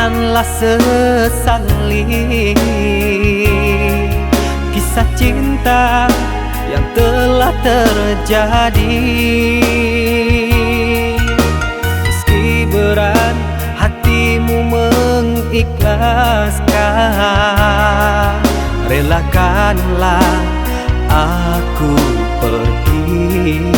Janganlah sesali. Kisah cinta yang telah terjadi. Meski berat hatimu mengikhlaskan Relakanlah aku pergi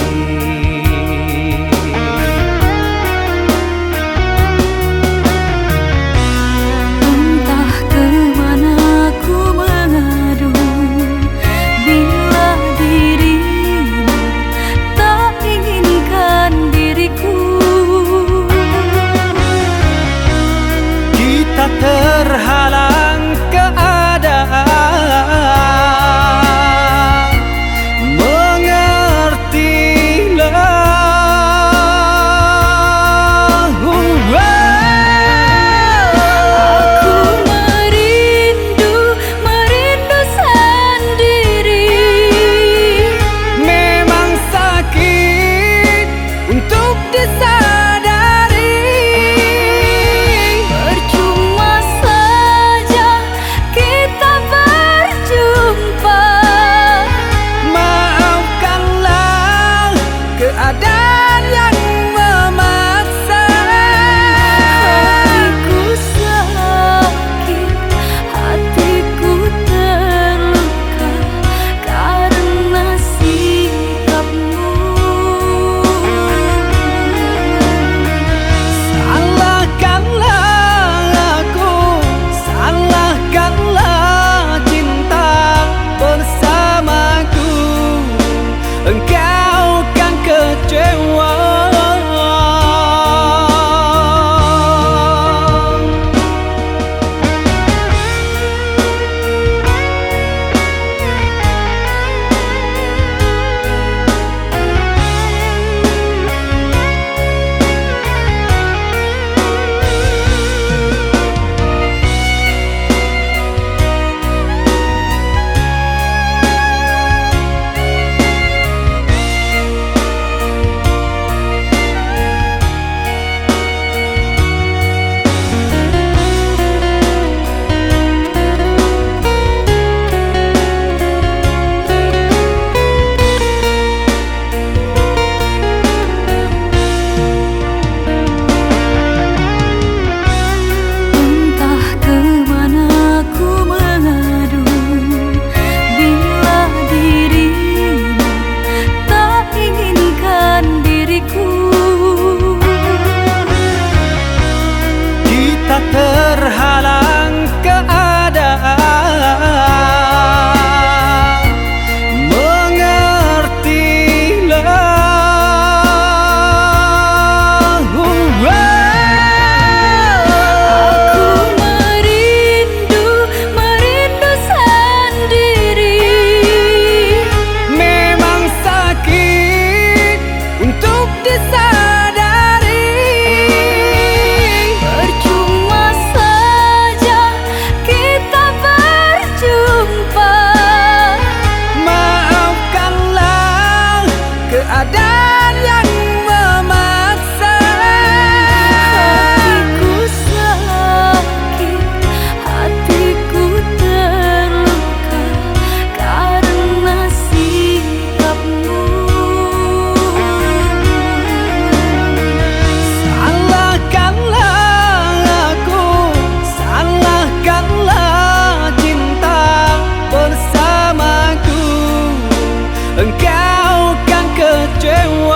更高、更隔、绝望